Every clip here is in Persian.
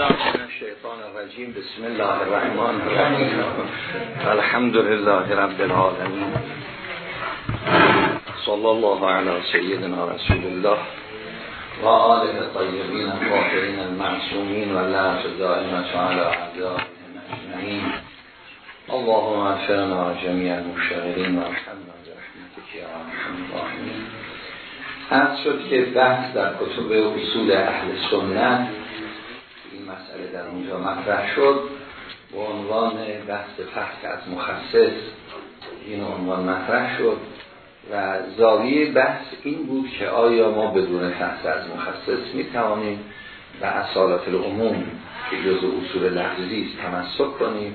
من الشیطان الرجیم بسم الله الرحمن الرحیم الحمد لله رب العالمین صلی الله علی سیدنا رسول الله و آله الطیبین الطاهرین المعصومین و لعنت دائمة علی اعدائهم اللهم اغفرنا جمیع المشتغلین و ارحمنا برحمتک یا ارحم الراحمین شد که بحث در کتب اصول اهل سنت مسئله در اونجا مطرح شد به عنوان بحث فحص از مخصص این عنوان مطرح شد و زاویه بحث این بود که آیا ما بدون فحص از مخصص می توانیم و اصالات العموم که جز اصول لحظی است تمسک کنیم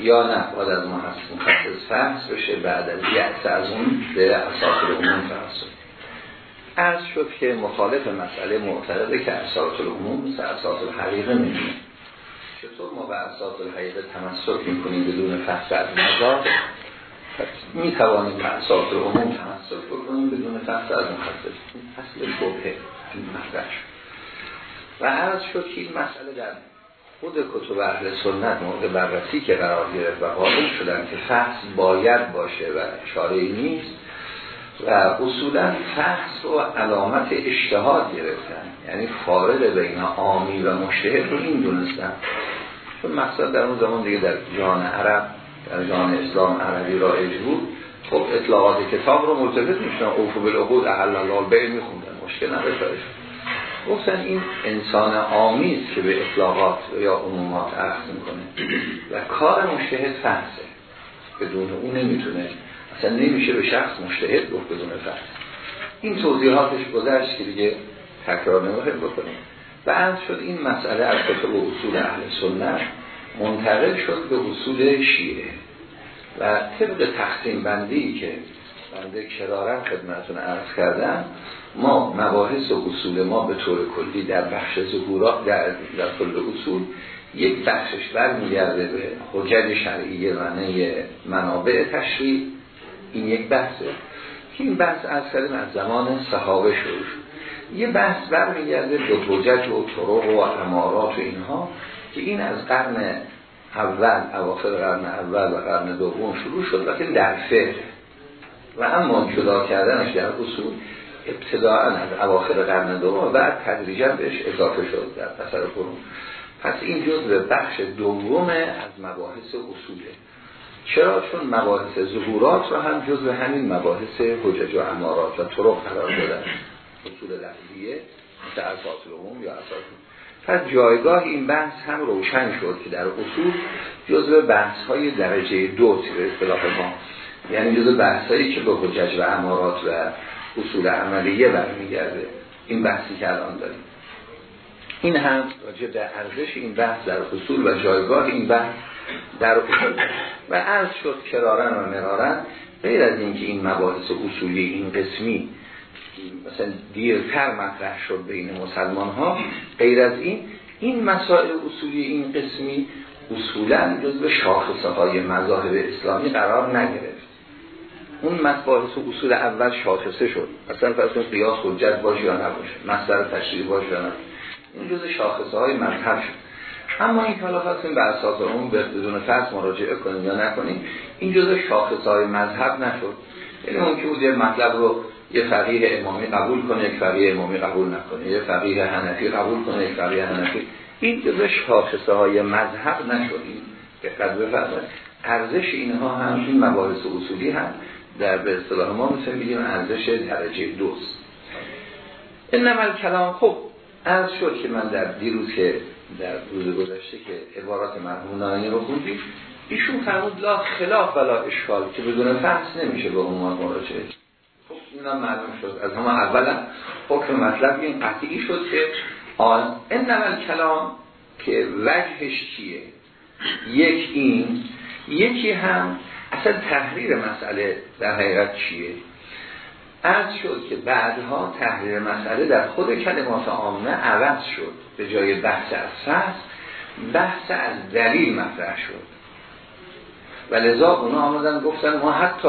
یا نه؟ باید از مخصص فحص بشه بعد از یعص از اون به اصالات العموم تمسک. عرض شد که مخالف مسئله معترضه که اساس العموم مثل اساس الحقیقه می‌دونه چطور ما به اساس الحقیقه تمسک می‌کنیم بدون فحص از مزار می توانیم به اساس العموم تمسک بکنیم بدون فحص از مخصص اصل شبهه این و عرض شد که این مسئله در خود کتب اهل سنت مورد بررسی که قرار گرفت و قائل شدن که فحص باید باشه و اشاره نیست و اصولا فحص و علامت اشتهاد گرفتن. یعنی فارق بین آمی و مشتهد رو این دونستن چون مقصد در اون زمان دیگه در جان عرب در جان اسلام عربی رایج بود. خب اطلاعات کتاب رو ملتفت میشنن اوفو بالعقود احل الله بین میخوندن. مشکل نداشت گفتن این انسان آمی است که به اطلاقات یا عمومات عرض می‌کنه. و کار مشتهد فحصه. بدون اون نمی‌تونه نمیشه به شخص مشتهد گفت بدون فرد. این توضیحاتش گذشت که دیگه تکرار نمی‌خوایم بکنیم. عرض شد این مسئله از کتب اصول اهل سنت منتقل شد به اصول شیعه. و طبق تقسیم بندی که بنده کرارن خدمتون عرض کردم ما مباحث و اصول ما به طور کلی در بخش ظهورات در, در کل اصول یک بخشش برمیگرده به حجج شرعی معنی منابع تشریع این یک بحثه. که این بحث از کردیم از زمان صحابه شروع شد. یه بحث برمیگرده به حجج و طرق و امارات و اینها که این از قرن اول اواخر قرن اول و قرن دوم شروع شد که در فقه. و اما جدا کردنش در اصول ابتداعا از اواخر قرن دوم و بعد تدریجا بهش اضافه شد در پسر قرون. پس این جز به بخش دوم از مباحث اصوله. چرا؟ چون مباحث ظهورات رو هم جزء همین مباحث حجج و امارات و طرق قرار دادن. اصول لفظیه مثل اساس العموم یا اساس پس جایگاه این بحث هم روشن شد که در اصول جزء بحث های درجه دو به اصطلاح ما. یعنی جزء بحث هایی که به حجج و امارات و اصول عملیه برمیگرده. این بحثی که الان داریم. این هم راجع به ارزش این بحث در اصول و جایگاه این بحث در و عرض شد کرارن و مرارن غیر از اینکه این مباحث اصولی این قسمی مثلا دیرتر مطرح شد بین مسلمان ها غیر از این این مسائل اصولی این قسمی اصولا جزو شاخصه های مذاهب اسلامی قرار نگرفت. اون مباحث اصول اول شاخصه شد. مثلا فرض قیاس حجت باشه یا نباشه مصدر تشریح باشه یا نباشه. این جزء شاخصه های مذهب شد. اما این حالا خواستیم به اساس اون بدون فرض مراجعه کنیم یا نکنیم این جزء شاخص های مذهب نشد. یعنی ممکن بود یه مطلب رو یه فقیه امامی قبول کنه یک فقیه امامی قبول نکنه یه فقیه حنفی قبول کنه یک فقیه حنفی. این جزء شاخصه های مذهب نشد. این دقت بفرمایید. ارزش اینها هم این اصولی هم در به اصطلاح ما مثل میگیم ارزش درجه دوست. این نمال کلام خب عرض شد که من در دیروز که در روز گذشته که عبارات مرحوم رو خوندیم ایشون فرمود لا خلاف ولا اشکال که بدون فحص نمیشه به عنوان مراجعه خب اینا معلوم شد. از همه اولا حکم مطلب این قطعی شد که آن این نمال کلام که وجهش چیه؟ یک این یکی هم اصلا تحریر مسئله در حقیقت چیه؟ عرض شد که بعدها تحریر مسئله در خود کلمات عامه عوض شد به جای بحث از فحص بحث از دلیل مطرح شد. و لذا اونا آمدن گفتن ما حتی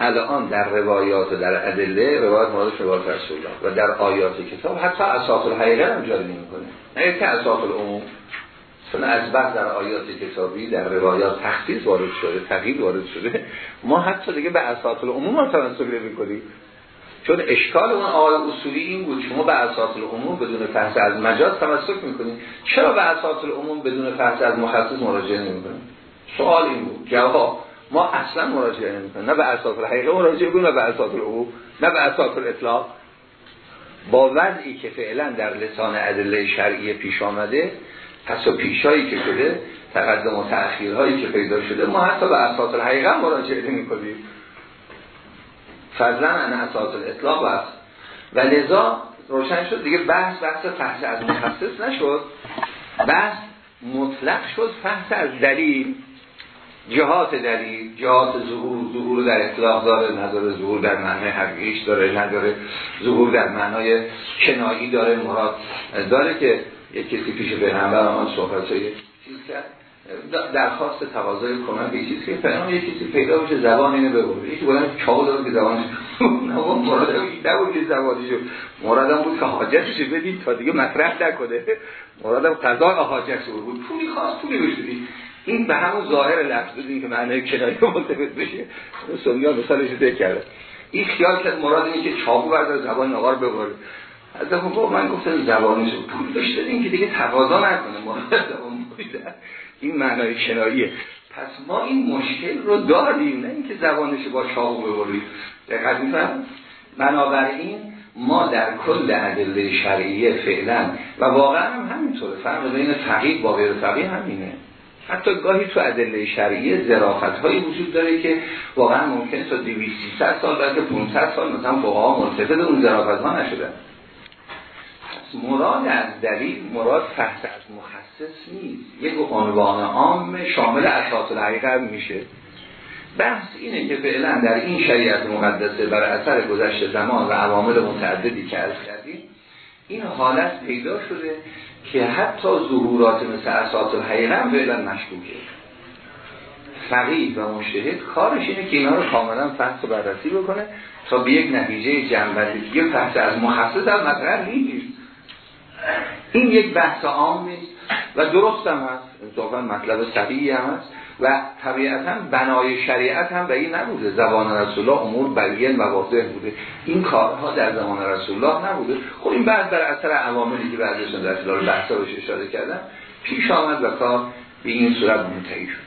الان در روایات و در ادله روایات مورد روایات رسول الله و در آیات کتاب حتی اساس الحقیقه هم جاری نمی کنه نه که اساس العموم. چون از بعد در آیات کتابی در روایات تخصیص وارد شده تغییر وارد شده ما حتی دیگه به اساطل عموم هم نمی چون اشکال اون آقای اصولی این بود شما به اساطل عموم بدون فحص از مجاز تمسک می‌کنید. چرا به اساطل عموم بدون فحص از مخصص مراجعه نمی‌کنید؟ سوال این بود. جواب ما اصلا مراجعه نمی‌کنیم. نه به اساطل حقیقه مراجعه کنیم نه به اساطل عموم نه به اساطل اطلاق. با وضعی که فعلا در لسان ادله شرعی پیش آمده پس و پیشایی که شده تقدم و تأخیرهایی که پیدا شده ما حتی به اساس الحقیقه مراجعه نمی کنیم فضلا ان اساس الاطلاق است و لذا روشن شد. دیگه بحث بحث فحص از مخصص نشد. بحث مطلق شد. فحص از دلیل. جهات دلیل. جهات ظهور. ظهور در اطلاق داره. نداره ظهور در معنی حقیقیش داره. نداره ظهور در معنای کنایی داره. مراد داره که یک کسی پیش پیغمبر آن صحبت چیز کرد. درخواست تقاضای کمک یه چیزی که فرمان یه کسی پیدا بشه زبان اینو بگو. یکی بودن چاو داره که زبانش مرادم نبود که زبانشو مرادم بود که حاجتش بدید تا دیگه مطرح نکنه. مرادم قضا حاجت بود. پولی خواست پولی بشدی این به همون ظاهر لفظ بدین که معنی کنایه ملتفت بشه. سویا مثالش ذکر کرده. این خیال کرد مراد اینه که چاقو بردار زبان نوار ببره. از گفت من گفتم زبانش پول داشته که دیگه تقاضا نکنه. مراد زبان این معنای کناییه. پس ما این مشکل رو داریم نه اینکه زبانش با چاقو ببریم. دقت میفهم بنابراین ما در کل ادله شرعیه فعلا و واقعا هم همینطوره. فرق بین فقیه با غیر فقیه همینه. حتی گاهی تو ادله شرعیه ظرافت هایی وجود داره که واقعا ممکن تا 200 سال بلکه 500 سال مثلا فقها ملتفت اون ظرافت ها مراد از دلیل مراد فحص از مخصص نیست. یک عنوان عام شامل اساس الحقیقه میشه. بحث اینه که فعلا در این شریعت مقدسه بر اثر گذشت زمان و عوامل متعددی که از کردیم این حالت پیدا شده که حتی ظهورات مثل اساس الحقیقه هم فعلا مشکوکه. فقید و مشتهد کارش اینه که اینا رو کاملا فحص و بررسی بکنه تا به یک نتیجه جنبندی. که فحص از مخصص هم مطرح نیست. این یک بحث عام و درست هم هست. انصافا مطلب صحیحی هم هست. و طبیعتا بنای شریعت هم این نبوده. زبان رسول الله امور بیان و واضح بوده. این کارها در زمان رسول الله نبوده. خب این بعد در اثر عواملی که بعدشون در خلال بحثا بهش اشاره کردن پیش آمد و کار به این صورت منتهی شد.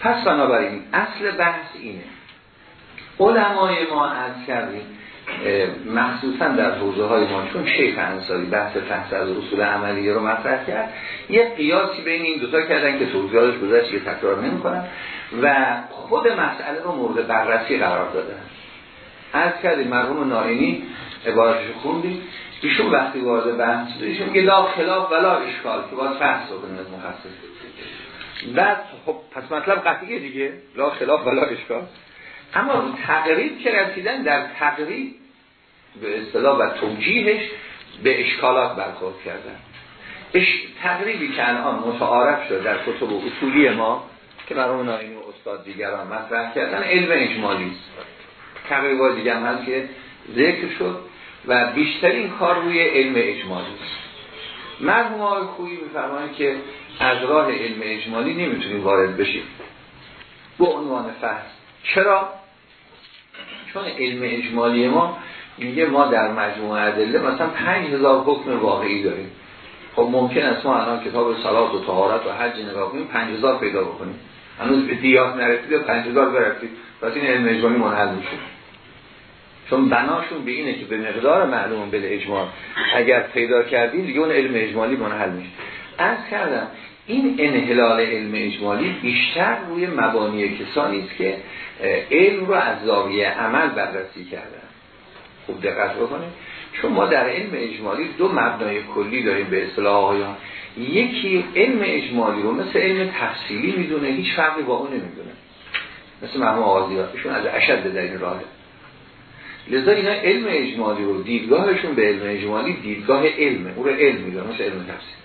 پس بنابراین اصل بحث اینه. علمای ما از کردیم مخصوصا در حوزه های ما چون شیخ انصاری بحث فحص از اصول عملیه رو مطرح کرد یه قیاسی بین این دوتا کردن که توضیحاتش گذشت که تکرار نمی‌کنن و خود مسئله رو مورد بررسی قرار دادن از کردیم مرحوم ناینی عبارتش خوندیم. ایشون وقتی وارد بحث ایشون که لا خلاف ولا اشکال که باید فحص کنیم از مخصص. بعد خب پس مطلب قطعیه دیگه. لا خلاف ولا اشکال. اما تقریب که رسیدن در تقریب به اصطلاح و توجیهش به اشکالات برخورد کردن. اش... تقریبی که الان متعارف شد در کتب اصولی ما که برای ناینی و استاد دیگران مطرح کردن علم اجمالی است. تقریبا دیگه هم هست که ذکر شد و بیشترین کار روی علم اجمالی است. مرحوم های خویی میفرمایند که از راه علم اجمالی نمی‌تونیم وارد بشیم. به عنوان فحص چرا؟ چون علم اجمالی ما میگه ما در مجموعه ادله مثلا 5000 حکم واقعی داریم. خب ممکن است ما الان کتاب صلات و طهارت و حج نگاه کنیم 5000 پیدا بکنیم. هنوز به دیات نرسید یا 5000 برسید. پس این علم اجمالی منحل میشه. چون بناشون به اینه که به مقدار معلوم به اجمال اگر پیدا کردیم دیگه اون علم اجمالی منحل میشه. از کردم این انحلال علم اجمالی بیشتر روی مبانی کسانی است که علم رو از زاویه عمل بررسی کردن. خوب دقت بکنید. چون ما در علم اجمالی دو مبنای کلی داریم به اصطلاح آقایان. یکی علم اجمالی رو مثل علم تفصیلی می‌دونه هیچ فرقی با اون نمی‌دونه. مثل مرحوم آغازیاتشون از اشد در این راهه. لذا اینا علم اجمالی رو دیدگاهشون به علم اجمالی دیدگاه علمه. او رو علم می‌دونه مثل علم تفصیلی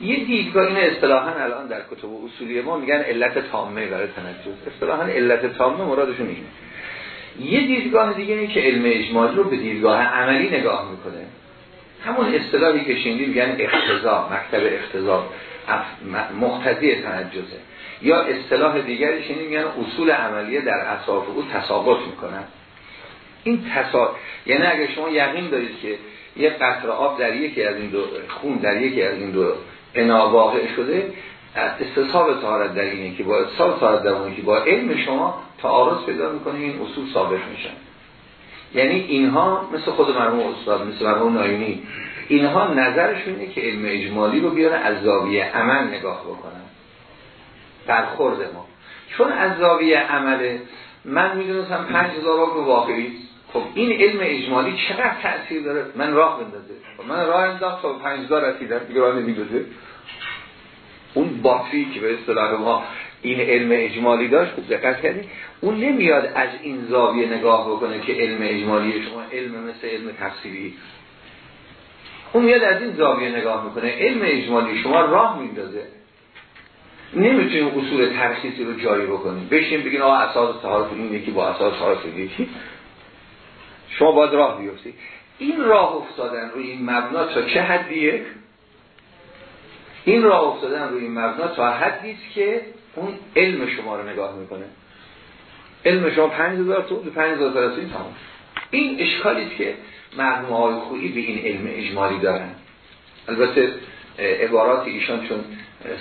یه دیدگاه این اصطلاحا الان در کتب اصولی ما میگن علت تامه برای تنجز. اصطلاحا علت تامه مرادشون اینه. یه دیدگاه دیگه اینه که علم اجمالی رو به دیدگاه عملی نگاه می‌کنه. همون اصطلاحی که شنیدیم میگن اختزا مکتب اختزا مقتضی تنجزه. یا اصطلاح دیگرش اینه میگن اصول عملیه در اصاف او تساقط می‌کنن. این تسا یعنی اگر شما یقین دارید که یه قطر آب در یکی از این دو خون در یکی از این دو انا واقع شده استصحاب تهارت در اینه که با استصحاب تهارت در که با علم شما تعارض پیدا می‌کنه این اصول ثابت میشن یعنی اینها مثل خود مرموم استاد مثل مرموم نایونی اینها نظرشون اینه که علم اجمالی رو بیاره از زاویه عمل نگاه بکنن. برخورد ما. چون از زاویه عمله من می‌دونستم پنج رو واقعی خب این علم اجمالی چقدر تأثیر داره؟ من راه بندازه. خب من راه انداخت تا پنج هزار رسیدم دیگه راه نمیدازه اون باطری که به اصطلاح ما این علم اجمالی داشت خوب دقت کردید اون نمیاد از این زاویه نگاه بکنه که علم اجمالی شما علم مثل علم تفسیری. اون میاد از این زاویه نگاه می‌کنه. علم اجمالی شما راه میندازه. نمی‌تونیم اصول ترخیصی رو جاری بکنیم. بشیم بگین آقا اساس تعارف این یکی با اساس تعارف یکی. شما باید راه بیفتید. این راه افتادن روی این مبنا تا چه حدیه این راه افتادن روی این مبنا تا حدی که اون علم شما رو نگاه می‌کنه. علم شما 5000 تو 5000 تا این تمام. این اشکالی که مرحوم های خویی به این علم اجمالی دارن. البته عبارات ایشان چون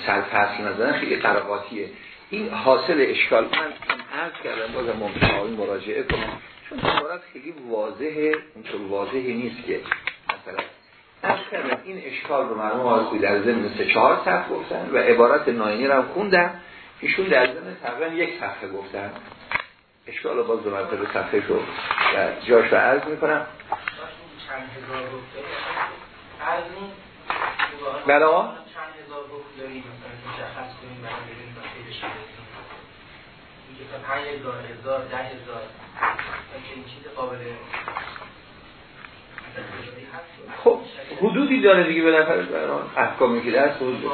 سرفصل نزدن خیلی قرقاتیه. این حاصل اشکال من عرض کردم بازم ممکنه مراجعه کنم. چون عبارت خیلی واضحه اینطور واضحی نیست که مثلا از کردم این اشکال رو مرموم آرزوی در ضمن سه چهار صفحه گفتن و عبارت ناینی رو هم خوندم ایشون در ضمن تقریبا یک صفحه گفتن. اشکال رو باز دو مرتبه صفحه شد و جاش رو عرض می‌کنم. بله آقا چند هزار گفت داریم مثلا مشخص کنیم برای ببینیم چیز قابل خب حدودی داره دیگه به نفر احکامی که دست حدود.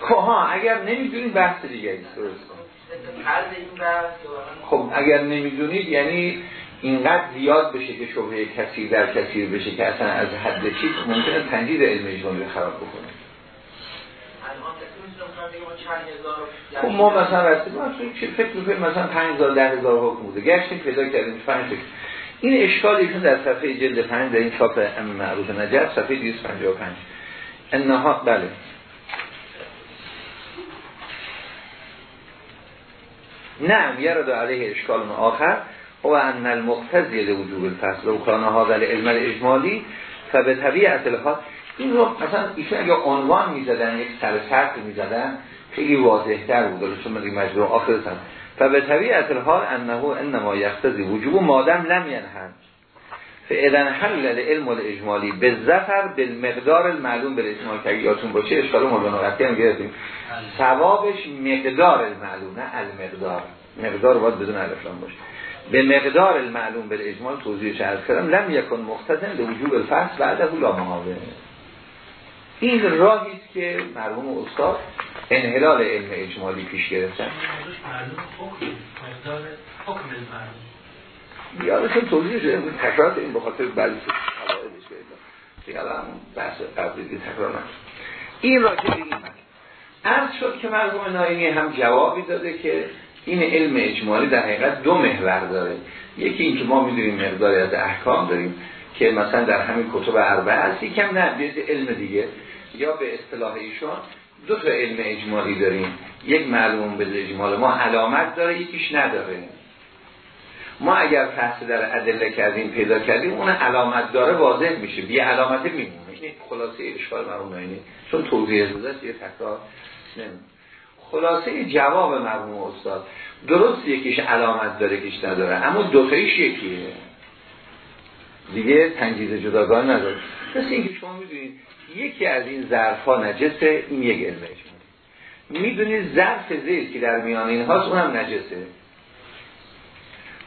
خب ها اگر نمی‌دونید بحث دیگه درست. خب اگر نمی‌دونید یعنی اینقدر زیاد بشه که شبه کثیر در کثیر بشه که اصلا از حد چیز ممکنه تنجید علم اجمالی خراب بکنه. خب ما مثلا رسیم فکر می‌کنیم مثلا 5000 10000 حکم بوده. گشتیم پیدا کردیم 5 این اشکال ایشون در صفحه جلد 5 در این چاپ معروف نجف صفحه 255 انها بله. نعم یرد علیه اشکال آخر. و ان المقتضی وجوب الفصل. و کان هذا علم الاجمالی فبه الحال. این رو مثلا ایشون اگه عنوان می‌زدن یک سر سرد می‌زدن خیلی واضح تر بود چون من مجبور آخر فبه طبیعت الحال انه انما یختزی وجوب مادم لم ینهن. فعلا حل علم الاجمالی به زفر به مقدار المعلوم به اجمال که یادتون باشه اشکال مولانا وقتی هم گرفتیم. ثوابش مقدار المعلوم نه المقدار. مقدار باید بدون الفلان باشه. به مقدار المعلوم به اجمال توضیح عرض کردم لم یکن مختزن به وجوب الفصل بعده لا محاوه این راهی است که مرحوم استاد انحلال علم اجمالی پیش گرفتن. یادشون توضیح شده تکرار این بخاطر بعضی قواعدش دیگه الان بحث قبلی تکرار نشد. این را که بگیم عرض شد که مرحوم ناینی هم جوابی داده که این علم اجمالی در حقیقت دو محور داره. یکی این که ما می‌دونیم مقداری از احکام داریم. که مثلا در همین کتب اربعه هست یکم نه علم دیگه. یا به اصطلاح ایشون دو تا علم اجمالی داریم. یک معلوم به اجمال ما علامت داره یکیش نداره. ما اگر فحص در ادله کردیم پیدا کردیم اون علامت داره واضح میشه. بی علامت میمونه. این خلاصه اشکال مرحوم اینه چون توضیح داده یه تکرار نمیشه خلاصه جواب مرحوم استاد. درست یکیش علامت داره یکیش نداره. اما دوتایش یکیه. دیگه تنجیز جداگان نداره مثل اینکه شما می‌دونید یکی از این ظرف ها نجسه این یک علمه می‌دونید ظرف زید که در میان این هاست اونم نجسه.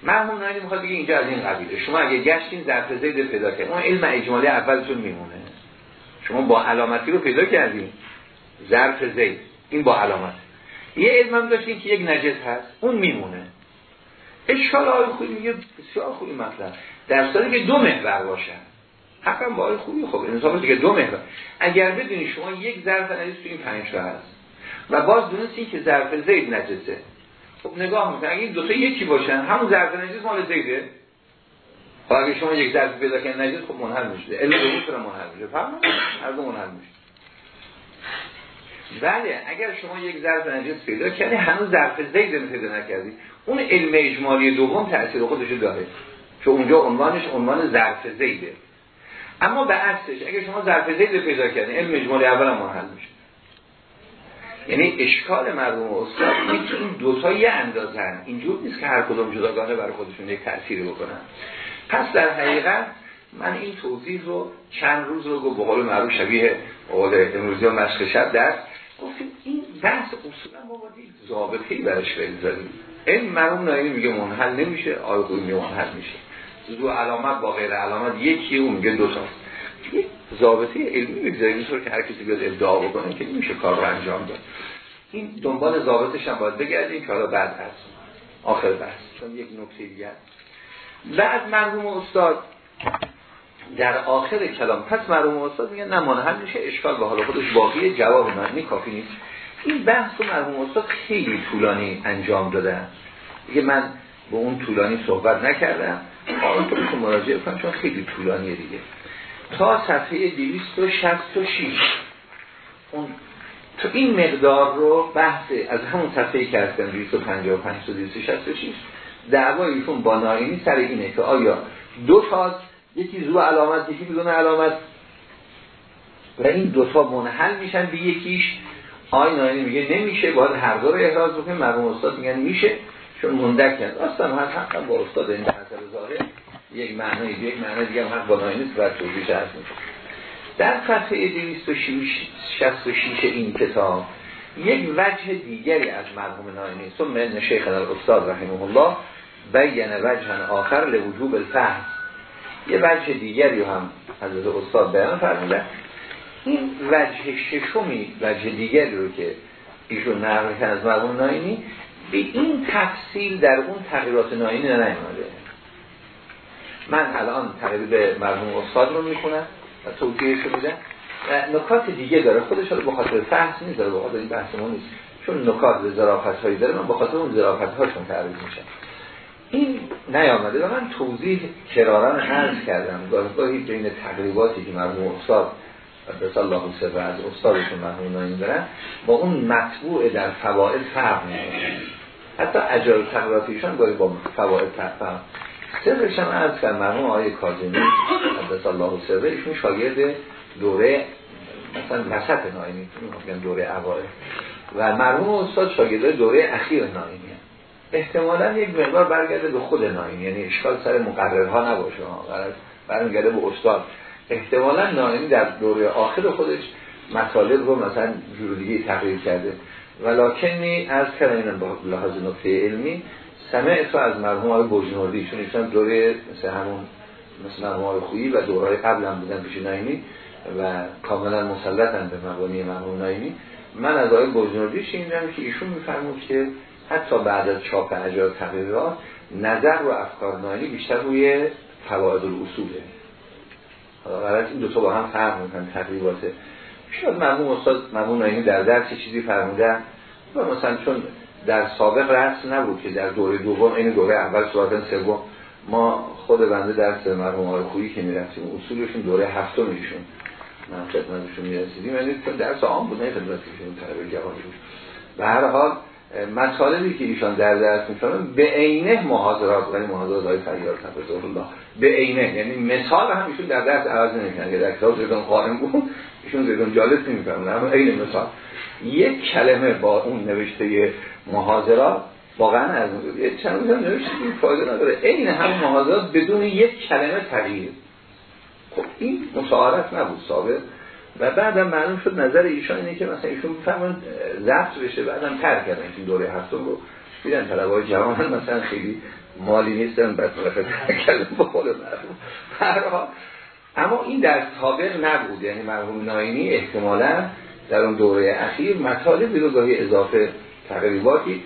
مرحوم نانی می‌خواد دیگه اینجا از این قبیله. شما اگه گشتین ظرف زید پیدا کردین اون علم اجمالی اولتون میمونه. شما با علامتی رو پیدا کردین. ظرف زید این با علامت. یه علم هم داشتین که یک نجس هست اون میمونه. اشکال آقای خوبی میگه بسیار خوبی مطلب. در صورتی که دو محور باشن. حقا با خوبی خب انصاف دیگه دو مهر اگر بدونی شما یک ظرف نجس تو این پنج تا هست و باز دونستی که ظرف زید نجسه. خب نگاه می‌کنه اگه دو تا یکی باشن همون ظرف نجس مال زیده؟ خب اگه شما یک ظرف پیدا کنید نجس خب منحل میشه. علم دو می‌تونه منحل میشه. فهم هر دو منحل میشه. بله اگر شما یک ظرف نجس پیدا کردی هنوز ظرف زید پیدا نکردی اون علم اجمالی دوم تاثیر خودش داره. که اونجا عنوانش عنوان ظرف زیده. اما به عکسش اگه شما ظرف زید پیدا کردین علم اجمالی اول هم منحل میشه. یعنی اشکال مرحوم استاد اینه که این دوتا یه اندازن اینجور نیست که هر کدوم جداگانه برای خودشون یک تأثیری بکنن. پس در حقیقت من این توضیح رو چند روز رو به قول معروف شبیه قول امروزی و مشق شب در گفتیم این بحث اصولا ما باید ضابطه ای برش بذاریم این مرحوم نایمی میگه منحل نمیشه میگه منحل میشه. دو علامت با غیر علامت یکی اون میگه دو تا. یک ضابطه علمی بگذاریم اینطور که هر کسی بیاد ادعا بکنه که نمیشه کار رو انجام داد. این دنبال ضابطش هم باید بگردیم که حالا بعد از آخر بحث چون یک نکته دیگه بعد مرحوم استاد در آخر کلام پس مرحوم استاد میگه نه منحل میشه اشکال به حال خودش باقی جواب معنی کافی نیست. این بحث مرحوم استاد خیلی طولانی انجام دادن دیگه من به اون طولانی صحبت نکردم. حالا تو مراجعه کنم چون خیلی طولانیه دیگه. تا صفحه 266 اون تو این مقدار رو بحث از همون صفحه که هستن 255 تا 266 دعوای ایشون با ناینی سر اینه که آیا دو تا یکی زو علامت یکی بدون علامت. و این دوتا منحل میشن به یکیش. آی ناینی میگه نمیشه باید هر دو رو احراز بکنیم. مرموم استاد میگن میشه چون مندک کرد اصلا هست حقا با استاد این نظر ظاهر یک معنی یک معنی دیگه هم حق با ناینی و توضیحش هست میشه در صفحه 266 این کتاب یک وجه دیگری از مرحوم ناینی من شیخ الاستاد رحمه الله بین وجه آخر لوجوب الفهم یه وجه دیگری هم از استاد بیان فرمودن. این وجه ششمی وجه دیگری رو که ایشون نقل از مرحوم ناینی به این تفصیل در اون تغییرات ناینی نیامده. من الان تقریب مرحوم استاد رو می‌کنم و توضیحش رو میدم. و نکات دیگه داره. خودش رو به خاطر فحص نیست داره به خاطر این بحث ما نیست. چون نکات و ظرافت هایی داره من به خاطر اون ظرافت هاشون تعریض میشم. این نیامده و من توضیح کراران عرض کردم. گاهی بین تقریباتی که مرحوم استاد به الله و از استادشون مرحوم نایم دارن با اون مطبوع در فواید فرق می‌کنه. حتی اجال تقریباتیشان گاهی با فواید فرق سرش هم عرض کرد مرحوم آقای کاظمی قدس الله سره ایشون شاگرد دوره مثلا وسط نایمی دوره اوائل. و مرحوم استاد شاگرد دوره اخیر نایمی احتمالا یک مقدار برگرده به خود نایمی یعنی اشکال سر مقررها نباشه. برمیگرده به استاد. احتمالا نایمی در دوره آخر خودش مطالب رو مثلا جور تقریر کرده. ولکنی از کردن با لحاظ نقطه علمی سمع تو از مرحوم های بجنوردی چون ایشان دوره مثل همون مثل مرحوم های خویی و دوره قبل هم بودن پیش نایمی و کاملا مسلطن به مبانی مرحوم نایمی من از آقای بجنوردی شنیدم که ایشون میفرمود که حتی بعد از چاپ اجار تقریرات نظر و افکار نایمی بیشتر روی فواید الاصوله. حالا این دو تا با هم فرق می‌کنن تقریباته شاید مرحوم استاد مرحوم نایمی در درس چیزی فرمودن. و مثلا چون در سابق رأس نبود که در دوره دوم این دوره اول صورت سوم ما خود بنده درس مرحوم آقای خویی که می‌رفتیم اصولشون دوره هفتم میشون من خدمتشون می‌رسیدیم. یعنی درس عام بود نه خدمتشون طلبه جوانی بود. به هر حال مطالبی که ایشان در درس می‌کنن به عینه محاضرات یعنی محاضرات های تفضل الله به عینه یعنی مثال هم ایشون در درس عوض نمی‌کنن که در کتاب قائم بود. ایشون زیدان جالب نمی‌کنن اما عین مثال. یک کلمه با اون نوشته محاضرات واقعا از چند روز هم نوشته این فایده نداره. این هم محاضرات بدون یک کلمه تغییر. خب این مساعرت نبود ثابت. و بعدم معلوم شد نظر ایشان اینه که مثلا ایشون بفهمن ضبط بشه بعدم تر کردن. این دوره هفتم رو دیدن طلبه جوان مثلا خیلی مالی نیستن بعد کلمه با خود مرحوم اما این در سابق نبود یعنی مرحوم ناینی احتمالا در اون دوره اخیر مطالبی رو گاهی اضافه تقریباتی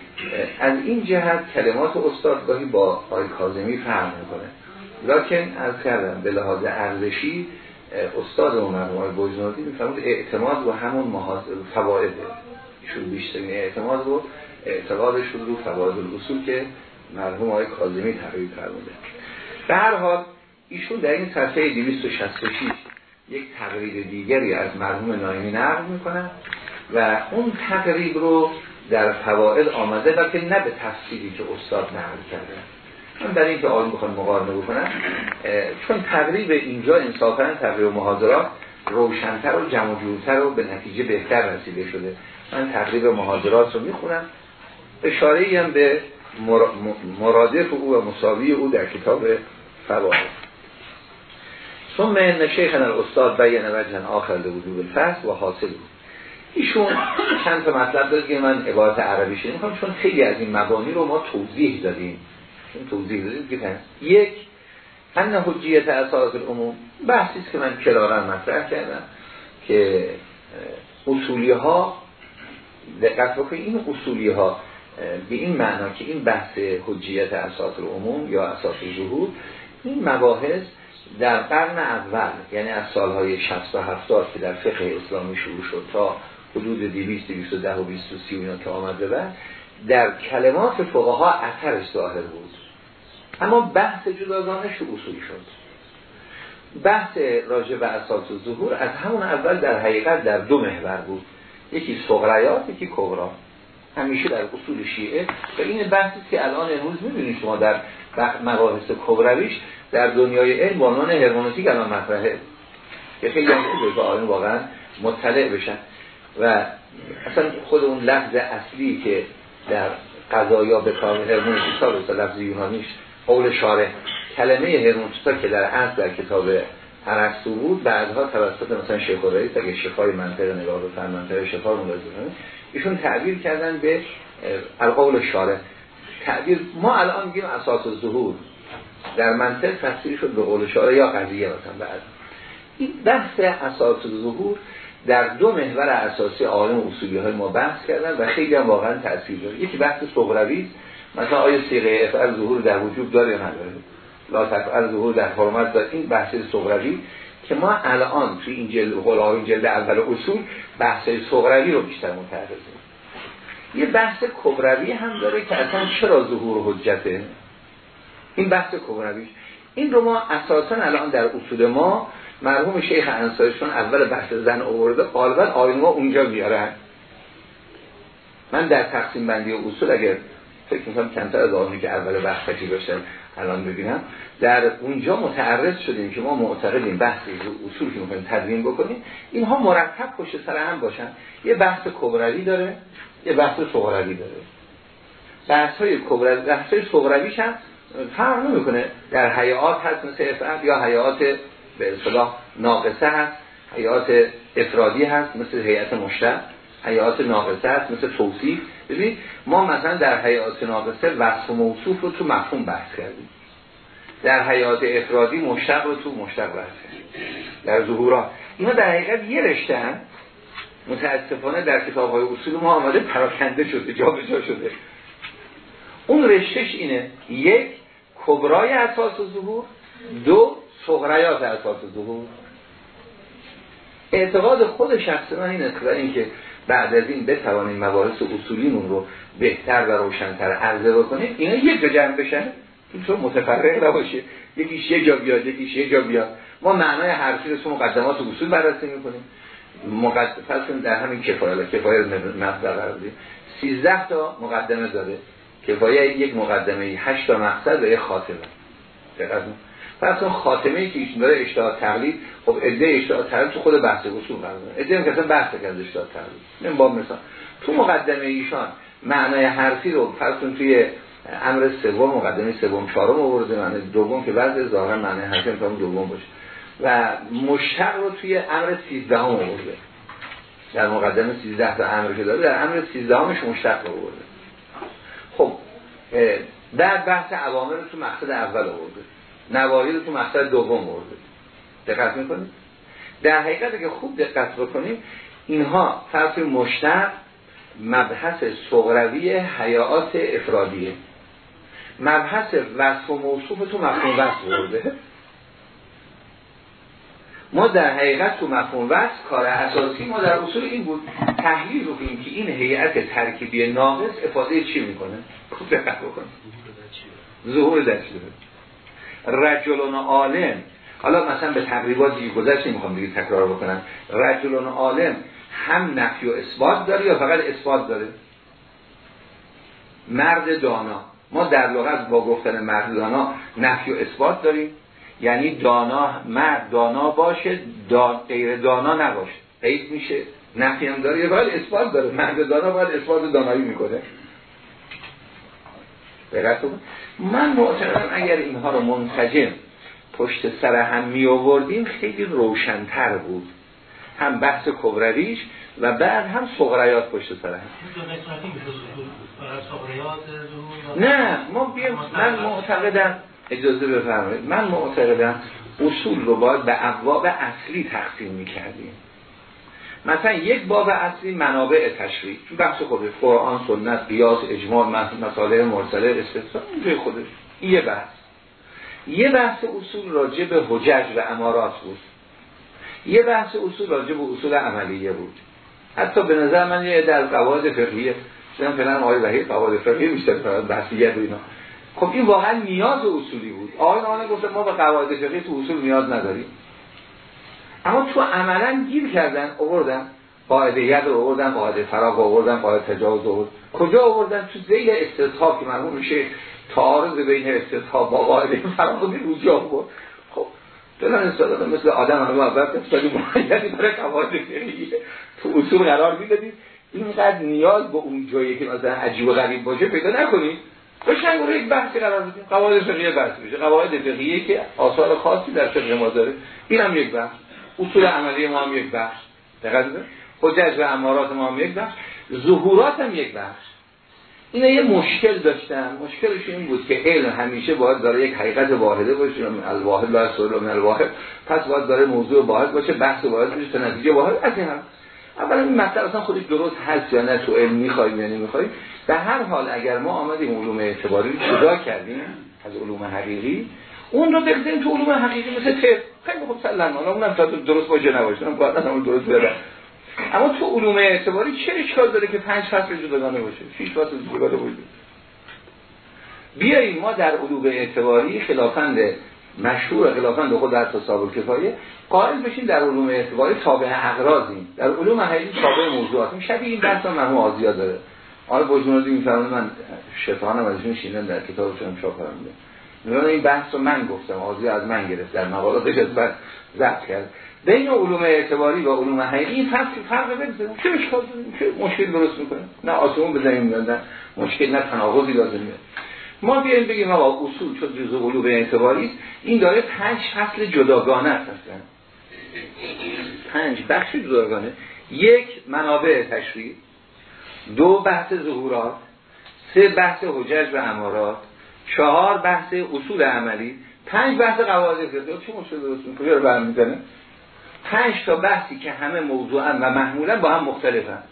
از این جهت کلمات استاد گاهی با آقای کاظمی فرق می‌کنه. لکن از کردم به لحاظ ارزشی استاد و مرحوم بوجنادی میفرمود اعتماد و همون فوائده ایشون بیشترین اعتماد و اعتقادشون رو فواید الاصول که مرحوم آقای کاظمی تقریب فرموده. به هر حال ایشون در این صفحه 266 یک تقریب دیگری از مرحوم نایمی نقل می‌کنن و اون تقریب رو در فواید آمده و که نه به تفصیلی که استاد نقل کرده. من در این که آقای بخوان مقارنه بکنم چون تقریب اینجا انصافا تقریب محاضرات روشنتر و جمع جورتر و به نتیجه بهتر رسیده شده. من تقریب محاضرات رو می‌خونم. اشاره هم به مرادف او و مساوی او در کتاب فواید ثم ان شیخنا الاستاد بیان وجه آخر لوجوب الفصل و حاصل ایشون چند تا مطلب داره که من عبارت عربی شده می‌خوام چون خیلی از این مبانی رو ما توضیح دادیم. چون توضیح دادیم که یک ان حجیت اساس العموم بحثی است که من کرارا مطرح کردم که اصولی ها دقت بکنید این اصولی ها به این معنا که این بحث حجیت اساس العموم یا اساس ظهور این مباحث در قرن اول یعنی از سالهای 60 و 70 که در فقه اسلامی شروع شد تا حدود 200 210 و 230 اینا که آمده بعد در کلمات فقها اثرش ظاهر بود. اما بحث جداگانه شو اصول شد. بحث راجع به اساس و ظهور از همون اول در حقیقت در دو محور بود. یکی صغریات یکی کبرا. همیشه در اصول شیعه. و این بحثی که الان امروز می‌بینید شما در مباحث کبرویش در دنیای علم با عنوان هرمونوتیک الان مطرحه. که خیلی هم خوبه که آدم واقعا مطلع بشن. و اصلا خود اون لفظ اصلی که در قضایا به کار هرمونوتیک ها لفظ یونانیش قول شاره کلمه هرمونوتیکا که در اصل در کتاب ارسطو بود بعدها توسط مثلا شیخ رئیس اگه شفای منطق نگاه رو منطق شفا ایشون تعبیر کردن به القول شاره تعبیر. ما الان میگیم اساس ظهور. در منطق تفسیر شد به قول شاره یا قضیه مثلا بعد. این بحث اساس ظهور در دو محور اساسی عالم اصولی های ما بحث کردن و خیلی هم واقعا تاثیر داره. یکی بحث صغروی مثلا آیا سیغه افعال ظهور در وجود داره یا نداره؟ لا تفعل ظهور در حرمت داره. این بحث صغروی که ما الان توی این جلد این جلد اول اصول بحث صغروی رو بیشتر متعرضیم یه بحث کبروی هم داره که اصلا چرا ظهور حجته؟ این بحث کبرویش. این رو ما اساسا الان در اصول ما مرحوم شیخ انصاریشون اول بحث زن آورده غالبا آین ما اونجا بیارن من در تقسیم بندی اصول اگر فکر می‌کنم کمتر از آنی که اول بحثی داشتن الان ببینم در اونجا متعرض شدیم که ما معتقدیم بحث اصول که می‌کنیم تدوین بکنیم اینها مرتب پشت سر هم باشن. یه بحث کبروی داره. یه بحث صغروی داره. بحث های کبروی بحث های صغرویش هم فرق نمی‌کنه. در حیات هست مثل افعال یا حیات به اصطلاح ناقصه هست. حیات افرادی هست مثل حیات مشتر حیات ناقصه هست مثل توصیف. ببینید ما مثلا در حیات ناقصه وصف و موصوف رو تو مفهوم بحث کردیم. در حیات افرادی مشتق رو تو مشتق بحث کردیم. در ظهورات اینا در حقیقت یه رشته هم متاسفانه در کتاب های اصول ما آمده پراکنده شده جا به جا شده. اون رشتش اینه. یک کبرای اساس ظهور. دو صغریات اساس ظهور. اعتقاد خود شخص من این است اینکه بعد از این بتوانیم مباحث اصولیمون رو بهتر و روشنتر عرضه بکنیم اینا یک جمع بشن. چون متفرق نباشه. یکیش یه جا بیاد یکیش یه جا بیاد. ما معنای حرفی رو تو مقدمات اصول بررسی می‌کنیم. مقدمه در همین کفایه کفایه مقدر قرار 13 تا مقدمه داره کفایه یک مقدمه 8 تا مقصد و یک خاتمه. دقیقاً پس اون خاتمه ای که ایشون داره اشتهاد تقلید خب عده اشتهاد تقلید تو خود بحث اصول قرار داره. عده هم که بحث کرد اشتهاد تقلید. من با مثلا تو مقدمه ایشان معنای حرفی رو فرض توی امر سوم مقدمه سوم چهارم آورده. معنی دوم که بعد ظاهرا معنای حرفی امتحان دوم باشه. و مشتق رو توی امر 13 هم آورده. در مقدمه 13 تا امر که داره در امر 13 همش مشتق آورده. خب در بحث عوامل رو تو مقصد اول آورده. نواهی رو تو مقصد دوم آورده. دقت می‌کنید در حقیقت که خوب دقت بکنیم اینها فرض مشتق مبحث صغروی حیات افرادیه. مبحث وصف و موصوف تو مفهوم وصف برده ما در حقیقت تو مفهوم وقت کار اساسی ما در اصول این بود تحلیل رو که این هیئت ترکیبی ناقص افاده چی می‌کنه؟ خوب دقت بکن. ظهور در رجلون عالم. حالا مثلا به تقریبات دیگه گذشت نمی‌خوام دیگه تکرار بکنم. رجلون عالم هم نفی و اثبات داره یا فقط اثبات داره؟ مرد دانا. ما در لغت با گفتن مرد دانا نفی و اثبات داریم. یعنی دانا مرد دانا باشه غیر دانا نباشه. قید میشه. نفی هم داره. باید اثبات داره. مرد دانا باید اثبات دانایی می‌کنه. من معتقدم اگر اینها رو منتجم پشت سر هم می آوردیم خیلی روشنتر بود. هم بحث کبرویش و بعد هم صغریات پشت سر هم. نه ما بیم من معتقدم اجازه بفرمایید. من معتقدم اصول رو باید به ابواب اصلی تقسیم می‌کردیم. مثلا یک باب اصلی منابع تشریع بحث خودش قرآن سنت قیاس اجماع مسائل مرسله استثنا اینجای خودش. یه بحث. یه بحث اصول راجع به حجج و امارات بود. یه بحث اصول راجع به اصول عملیه بود. حتی به نظر من یه در قواعد فقهیه شدن فعلا آقای وحید قواعد فقهی بیشتر بحثیت و اینا. خب این واقعا نیاز اصولی بود. آقای آنه گفته ما به قواعد فقهی تو اصول نیاز نداریم. اما تو عملا گیر کردن آوردن قاعده ید رو آوردن قاعده فراغ آوردن قاعده تجاوز آوردن. کجا آوردن؟ تو زیل استصحاب که مرمون میشه تعارض بین استصحاب با قاعده فراغ روجا بود خب دلن استاد مثل آدم همه اول تفصیلی معینی برای قواعد تو اصول قرار می‌دادید اینقدر نیاز به اون جایی که مثلا عجیب و غریب باشه پیدا نکنید بشن رو یک بحثی قرار بدیم قواعد فقهی بحث میشه. قواعد فقهی که آثار خاصی در فقه ما داره. این هم یک بحث. اصول عملی ما هم یک بخش دقیقه حجج و امارات ما هم یک بخش ظهورات هم یک بخش اینا یه مشکل داشتن. مشکلش این بود که علم همیشه باید داره یک حقیقت واحده باشه. الواحد و سوال من الواحد. پس باید داره موضوع واحد باشه. بحث واحد باشه نتیجه واحد. از این هم. اولا این مطلب اصلا خودش درست هست یا نه تو علم می‌خوایم یا نمی‌خوایم. به هر حال اگر ما آمدیم علوم اعتباری جدا کردیم از علوم حقیقی اون رو بگذاریم تو علوم حقیقی مثل تف خیلی خوب سلام. حالا اونم تا درست باشه. نباشه اونم کار اون درست بره اما تو علوم اعتباری چه اشکال داره که پنج فصل جداگانه باشه؟ شش فصل جداگانه باشه. بیاییم ما در علوم اعتباری خلافند مشهور خلافند خود در تصابل کفایه قائل بشین در علوم اعتباری تابع اغراضیم. در علوم حقیقی تابع موضوعات این شبیه این بحث مرحوم آزیا داره. آره بجنودی میفرماید من شفاهانم ازشون شیندم در کتابشون چاپ کردم میگن این بحث رو من گفتم آزی از من گرفت در مقالاتش از من ضبط کرد. بین علوم اعتباری و علوم حقیقی این فرق فرق چه اشکال چه مشکل درست می‌کنه؟ نه آسمون بزنیم میاندن مشکل نه تناقضی لازم میاد ما بیایم بگیم آقا اصول چون جزء علوم اعتباری این داره پنج فصل جداگانه است پنج بخش جداگانه. یک منابع تشریع دو بحث ظهورات سه بحث حجج و امارات چهار بحث اصول عملی پنج بحث قواعد فقهی. چه مشکل درست می‌کنه؟ رو برمیزنه پنج تا بحثی که همه موضوعا و محمولا با هم مختلفن.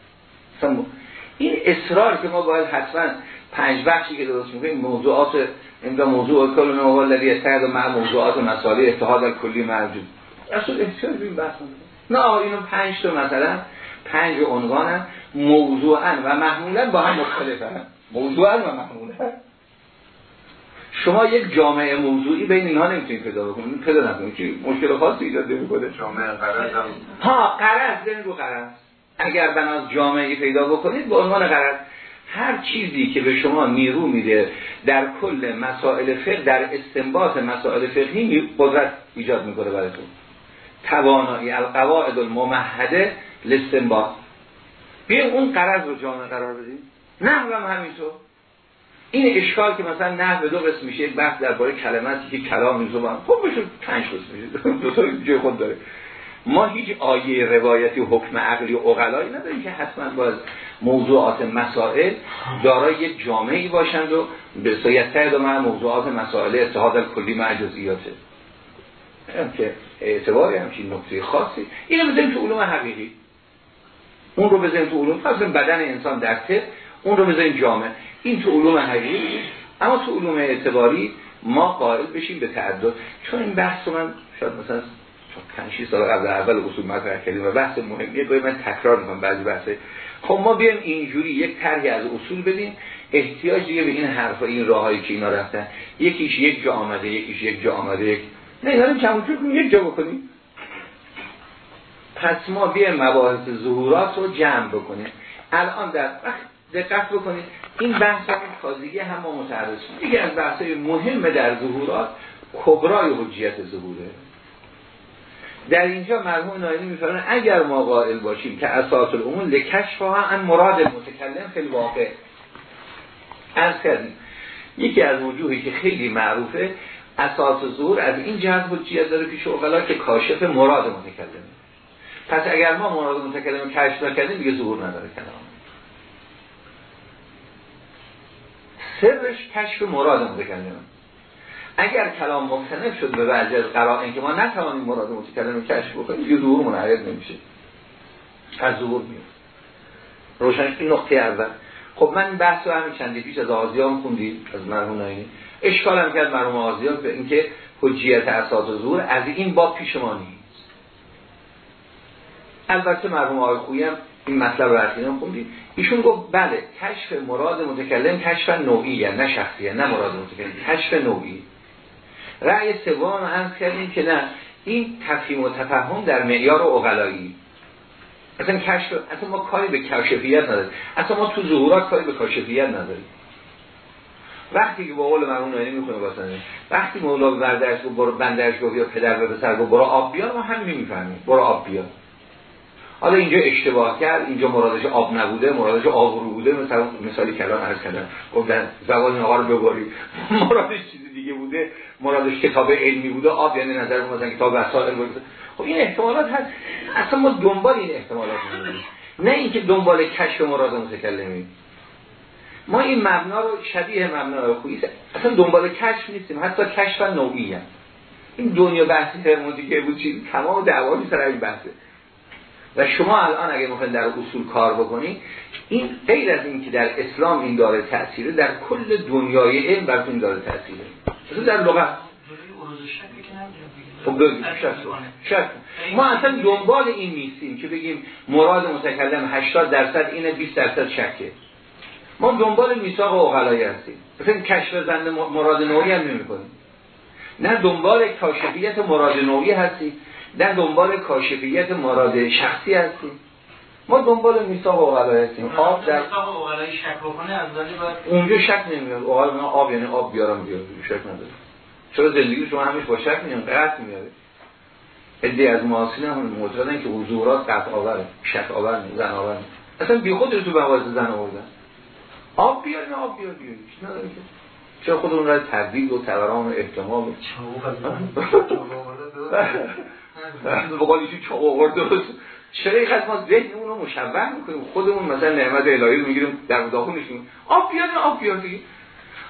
این اصرار که ما باید حتما پنج بخشی که درست می‌کنیم موضوعات این موضوع کل نوع الذی اتحاد مع موضوعات مسائل اتحاد کلی موجود. اصلا احتیاج این بحث نه اینو پنج تا مثلا پنج عنوان موضوعا و محمولا با هم مختلفن. موضوعا و محمولا. شما یک جامعه موضوعی بین اینها نمی‌تونید پیدا بکنید. پیدا نکنید. که مشکل خاصی ایجاد نمی‌کنه جامعه قرض هم. ها قرض دارین رو قرض. اگر بناس جامعه پیدا بکنید به عنوان قرض هر چیزی که به شما نیرو میده در کل مسائل فقه در استنباط مسائل فقهی قدرت ایجاد می‌کنه براتون. توانایی القواعد الممهده لاستنباط بیایم اون قرض رو جامعه قرار بدیم. نه هم همینطور. این اشکال که مثلا نه به دو قسم میشه بحث درباره کلماتی که کلام زبان خب بشه پنج قسم میشه. دو تا جای خود داره. ما هیچ آیه روایتی حکم عقلی و عقلایی نداریم که حتما باز موضوعات مسائل دارای یک جامعی باشند و به سایت و موضوعات مسائل اتحاد کلی معجزیاته هم که اعتباری همچین نکته خاصی. اینو بزنیم تو علوم حقیقی. اون رو بزنیم تو علوم. پس بدن انسان در طب اون رو بزنیم جامعه. این تو علوم حقیقی اما تو علوم اعتباری ما قائل بشیم به تعدد. چون این بحث رو من شاید مثلا چون 5 سال قبل اول اصول مطرح کردیم و بحث مهمیه گاهی من تکرار می‌کنم بعضی بحثه خب ما بیایم اینجوری یک طرحی از اصول بدیم. احتیاج دیگه به این حرف و این راههایی که اینا رفتن. یکیش یک جا آمده یکیش یک جا آمده. یک نه اینا کم یک جا بکنیم. پس ما بیایم مباحث ظهورات رو جمع بکنیم. الان در دقت بکنید این بحث هم تازگی هم ما یکی از بحث مهم در ظهورات کبرای حجیت ظهوره. در اینجا مرحوم نایمی میفرمایند اگر ما قائل باشیم که اساس الامور لکشف ان مراد متکلم فی الواقع. از کردیم. یکی از وجوهی که خیلی معروفه اساس ظهور از این جهت حجیت داره پیش اوغلا که کاشف مراد متکلمه پس اگر ما مراد متکلم کشف نکردیم دیگه ظهور نداره کلام. سرش کشف مراد متکلم. اگر کلام مختنف شد به بعضی از قرائن که ما نتوانیم مراد متکلم کشف بکنیم دیگه ظهور منعقد نمیشه. از ظهور میاد. روشنش این نقطه اول. خب من بحث رو همین چندی پیش از آزیان خوندیم از مرحوم ناینی اشکال هم کرد مرحوم آزیان به اینکه حجیت اساس ظهور از این باب پیش ما نیست. البته مرحوم آقای خویی هم این مطلب رو رسیدم خوندیم. ایشون گفت بله کشف مراد متکلم کشف نوعیه نه شخصیه نه مراد متکلم کشف نوعی. رأی سوم هم کردیم که نه این تفهیم و تفهم در معیار اقلایی اصلا کشف اصلا ما کاری به کاشفیت نداریم. اصلا ما تو ظهورات کاری به کاشفیت نداریم. وقتی که با قول مرحوم نایمی می‌خونه واسه وقتی مولا بردرش گفت برو بندرش گفت یا پدر به پسر گفت برو آب بیار ما همین می‌فهمیم. برو آب بیار. حالا اینجا اشتباه کرد اینجا مرادش آب نبوده مرادش آب رو بوده مثلا مثالی کلان عرض کردن گفتن زبان آقا رو ببری مرادش چیزی دیگه بوده مرادش کتاب علمی بوده آب یعنی نظر مثلا کتاب وسائل بوده خب این احتمالات هست. اصلا ما دنبال این احتمالات می‌کنیم نه اینکه دنبال کشف مراد متکلمی ما این مبنا رو شبیه مبنا خویی اصلا دنبال کشف نیستیم. حتی کشف نوعی هم. این دنیا بحثی هرمونتیکه بود چی تمام دعوا سر این بحثه. و شما الان اگه می‌خواین در اصول کار بکنید این غیر از این که در اسلام این داره تأثیره در کل دنیای علم براتون داره تأثیره. مثل در لغت. خب شک ما اصلا دنبال این نیستیم که بگیم مراد متکلم 80 درصد اینه 20 درصد شکه. ما دنبال میثاق اغلایی هستیم. مثلا کشف زنده مراد نوعی هم نمی کنیم نه دنبال کاشفیت مراد نوعی هستیم نه دنبال کاشفیت مراد شخصی هستیم. ما دنبال میثاق و هستیم. آب در شک بکنه از اونجا شک نمیاد. آب آب یعنی آب بیارم بیارم شک نداره. چرا زندگی شما همیشه با شک میاد؟ قطع میاره ادعی از معاصرین هم معتقدن که حضورات قطع آور شک آور زن آور اصلا بی خود تو مواز زن آوردن. آب بیار نه آب بیار بیار. نداره که. چرا خود اون را تردید و توران و احتمال به قول ایشون چاق آورده چرا این ما ذهنمون رو مشبه می‌کنیم. خودمون مثلا نعمت الهی رو می‌گیریم در داخلشون آب بیار آب بیار دیگه.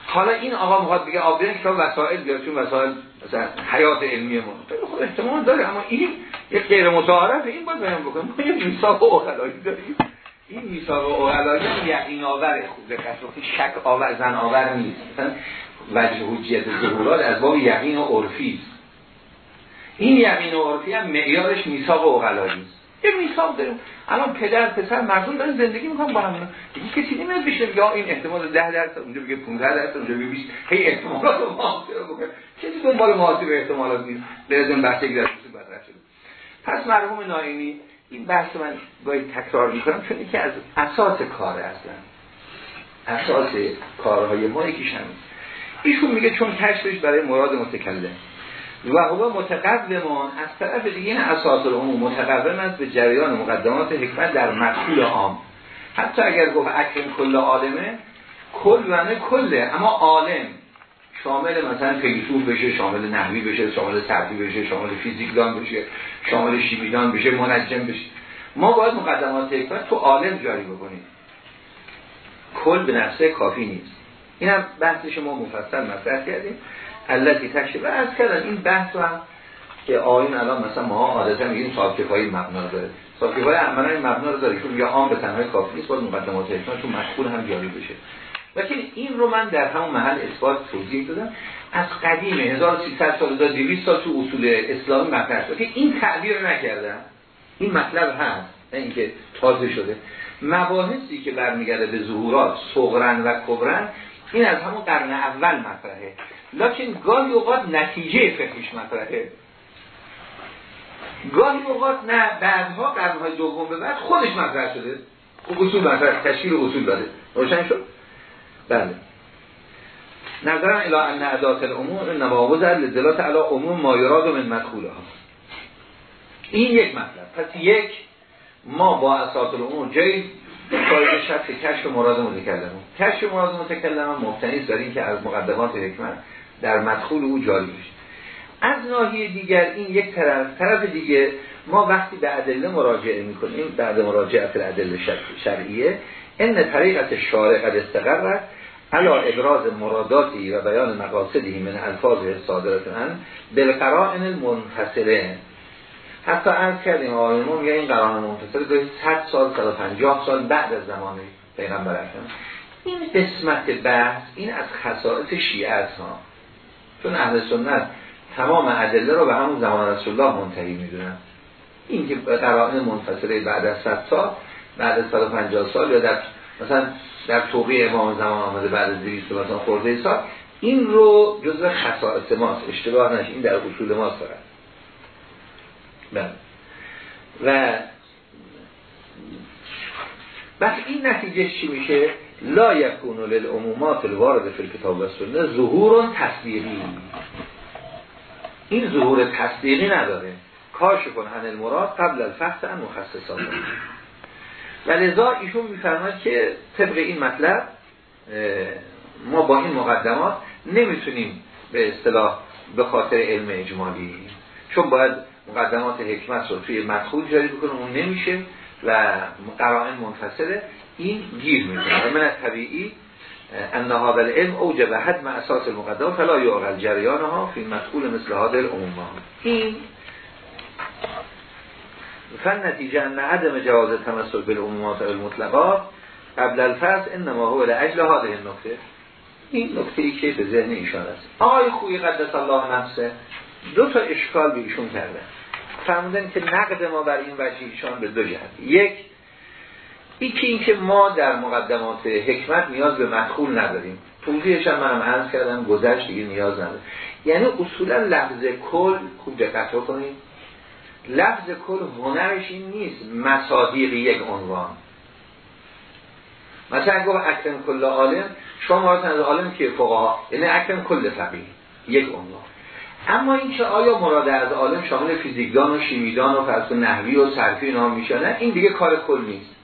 حالا این آقا می‌خواد بگه آب بیار که وسائل بیار چون وسائل مثلا حیات علمی ما. خب احتمال داره. اما این یک غیر متعارف این باید بیان بکنیم ما یه میثاق اوغلایی داریم. این میثاق اوغلایی یقین آور خوب. دقت شک آور زن آور نیست. مثلا وجه حجیت ظهورات از باب یقین و عرفی است. این یقین و عرفی هم معیارش میثاق و اغلایی یه میثاق داریم. الان پدر پسر مردم دارن زندگی می‌کنن با هم دیگه کسی نمیاد بشه یا این احتمال 10 درصد اونجا بگه 15 درصد اونجا بگه 20 هی احتمالات رو محاسبه بکنه. کسی دنبال محاسبه احتمالات نیست. لازم بحث یک درصد شده. پس مرحوم نائینی این بحث من گاهی تکرار می‌کنم چون یکی از اساس کار اصلا. اساس کارهای ما یکیش همین. ایشون میگه چون کشفش برای مراد متکلم. و هو متقدمان. از طرف دیگه اساس العموم متقدم است به جریان مقدمات حکمت در مقصود عام. حتی اگر گفت اکرم کل عالمه کل ونه کله اما عالم. شامل مثلا فیلسوف بشه شامل نحوی بشه شامل صرفی بشه شامل فیزیکدان بشه شامل شیمیدان بشه منجم بشه. ما باید مقدمات حکمت تو عالم جاری بکنیم. کل به نفسه کافی نیست. این هم بحث شما مفصل مطرح کردیم. علتی تکشه و از کردن این بحث رو هم که آین الان مثلا ما عادتا میگیم صاحب کفایی مبنا داره. صاحب کفایی این مبنا رو داره که یا عام به تنهای کافی نیست باید مقدمات حکمت تو مشغول هم جاری بشه. لیکن این رو من در همون محل اثبات توضیح دادم. از قدیم 1300 سال 200 سال تو اصول اسلامی مطرح شده که این تعبیر نکردن این مطلب هست نه اینکه تازه شده. مباحثی که برمیگرده به ظهورات صغرن و کبرن این از همون قرن اول مطرحه. لکن گاهی اوقات نتیجه فکرش مطرحه. گاهی اوقات نه بعدها قرنهای دوم به بعد خودش مطرح شده. خب اصول مطرح تشکیل اصول داده روشن شد؟ بله. نظرم الى ان ادات الامور نواوز لدلات علی عموم مایراد و من مدخوله ها این یک مطلب. پس یک ما با اساس الامور جایی قاعده شد که کشف مراد متکلم کشف مراد متکلم مبتنی داریم که از مقدمات حکمت در مدخول او جاری بشه از ناحیه دیگر این یک طرف طرف دیگه ما وقتی به ادله مراجعه می‌کنیم بعد مراجعه ادله شرعیه ان طریقت شارع قد استقرت علا ابراز مراداتی و بیان مقاصدی من الفاظ صادرت من بالقرائن المنفصله. حتی عرض کردیم آقایمون میگه این قرائن منفصله دارید 100 سال 150 سال بعد از زمان پیغمبر اکرم. این قسمت بحث این از خصائص شیعه است. ها چون اهل سنت تمام ادله رو به همون زمان رسول الله منتهی می‌دونن. این که قرائن منفصله بعد از 100 سال بعد از 150 سال یا در مثلا در توقیه امام زمان آمده بعد از 200 مثلا خورده سال این رو جزء خصائص ماست. اشتباه نشه. این در اصول ماست دارد بله. و بس این نتیجه چی میشه؟ لا یکون للعمومات الوارد فی الکتاب و سنه ظهور تصدیقی. این ظهور تصدیقی نداره کاش عن المراد قبل الفحص عن مخصصات. و لذا ایشون میفرماید که طبق این مطلب ما با این مقدمات نمی‌تونیم به اصطلاح به خاطر علم اجمالی. چون باید مقدمات حکمت رو توی مدخول جاری بکنه اون نمیشه و قرائن منفصله. این گیر می‌کنه من طبیعی انها العلم اوجب حد اساس المقدمات فلا یعقل جریانها فی مدخول مثل هادر عموما این. فن نتیجه ان عدم جواز تمسک بالعمومات المطلقات قبل الفصل انما هو لاجل هذه النکته این نکته ای که به ذهن ایشان است. آقای خوی قدس الله نفسه دو تا اشکال به ایشون کرده. فرمودن که نقد ما بر این وجه ایشان به دو جهت. یک یکی این که ما در مقدمات حکمت نیاز به مدخول نداریم. توضیحش هم منم عرض کردم گذشت دیگه نیاز نداریم یعنی اصولا لفظ کل خوب دقت کنید لفظ کل هنرش این نیست مصادیق یک عنوان. مثلا گفت اکرم کل عالم شما مراد از عالم که فقها یعنی اکرم کل فقیه یک عنوان. اما این که آیا مراد از عالم شامل فیزیکدان و شیمیدان و فرض نحوی و صرفی اینا میشه؟ این دیگه کار کل نیست.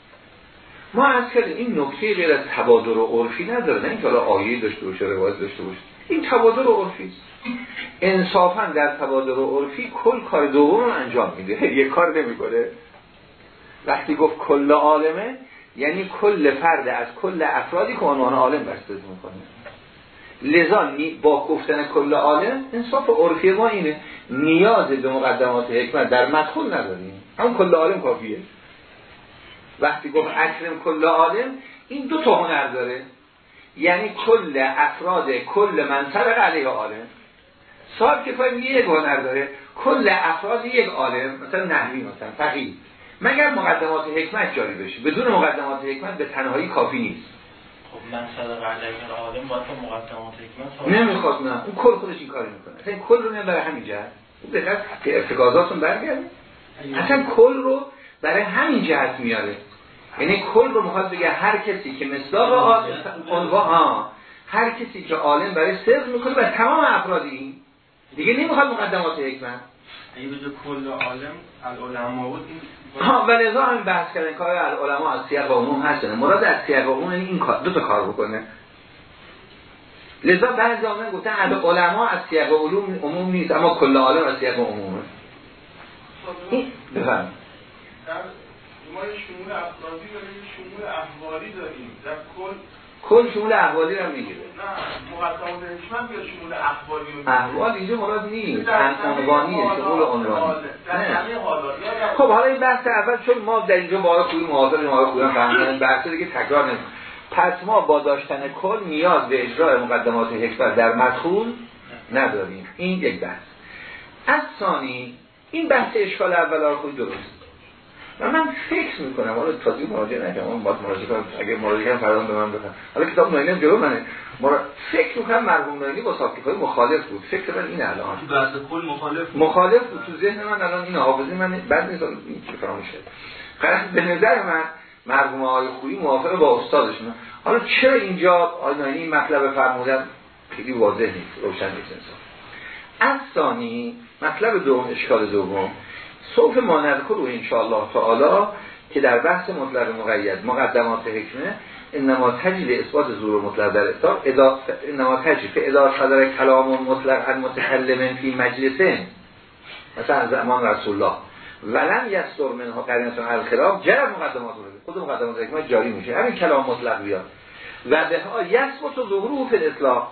ما از کردیم این نکته غیر از تبادر و عرفی نداره نه اینکه حالا آیه داشته باشه روایت داشته باشه. این تبادر و عرفی انصافا در تبادر و عرفی کل کار دوم انجام میده. یه کار نمی‌کنه. وقتی گفت کل عالمه یعنی کل فرد از کل افرادی که عنوان عالم بسته می‌کنه. لذا با گفتن کل عالم انصاف عرفی ما اینه. نیاز به مقدمات حکمت در مدخول نداریم. همون کل عالم کافیه. وقتی گفت اکرم کل عالم این دو تا هنر داره. یعنی کل افراد کل منصب علیه عالم. صاحب کفایی یک هنر داره. کل افراد یک عالم مثلا نحوی مثلا فقیه. مگر مقدمات حکمت جاری بشه بدون مقدمات حکمت به تنهایی کافی نیست. خب منصب علیه عالم باید مقدمات حکمت نمی‌خواد نه. اون کل خودش این کاری می‌کنه. اصلا کل رو برای همین جهت. دقت که ارتکازاتون برگرد اصلا کل رو برای همین جهت میاره. یعنی کل رو می‌خواد بگه هر کسی که مصداق عنوان ها هر کسی که عالم برای صدق می‌کنه و تمام افرادی. دیگه نمی‌خواد مقدمات حکمت اگه بجا کل عالم العلماء بود ها و لذا هم بحث کردن کار العلماء از سیاق عموم هستن. مراد از سیاق عموم این کار دو تا کار بکنه. لذا بعضی آمدن گفتن علماء از سیاق علوم عموم نیست اما کل عالم از سیاق عمومه. این بفهم ما شمول افرادی داریم شمول احوالی داریم. در کل کل شمول احوالی رو می‌گیره. نه مقدمات حکمت یا شمول احوالی رو احوال اینجا مراد نیست. عنوانیه شمول عنوانی. حالات. خب حالا این بحث اول چون ما در اینجا بارا خوبی محاضر محاضر خوبی فهمیدن بحث دیگه تکرار نمیم پس ما با داشتن کل نیاز به اجرای مقدمات حکمت در مدخول نداریم. این یک بحث. از ثانی این بحث اشکال اول خود درست و من فکر می‌کنم حالا تازی مراجعه نکنم من باید مراجعه کنم اگه مراجعه کنم فردا به من بکنم حالا کتاب ناینی جلو منه. مرا... فکر می‌کنم مرحوم ناینی با های مخالف بود. فکر من این الان. تو بحث کل مخالف بود. مخالف بود. تو ذهن من الان این حافظه من بعد نیست این چه فراموش شد به نظر من مرحوم آقای خویی موافق با استادشون حالا چرا اینجا آقای ناینی این مطلب فرمودن؟ خیلی واضح نیست. روشن نیست انسان. از ثانی مطلب دوم اشکال دوم. صوف ما نذکر رو انشاءالله تعالی که در بحث مطلق مقید مقدمات حکمه انما تجیل اثبات زور مطلق در ادا انما تجیل فی ادا صدر کلام مطلق المتکلم فی مجلسه مثلا زمان رسول الله ولم یستر منها قرینتون الخلاف جرم مقدمات رو خود مقدمات حکمه جاری میشه. همین کلام مطلق بیاد. و به ها یثبت ظهور فی الاطلاق.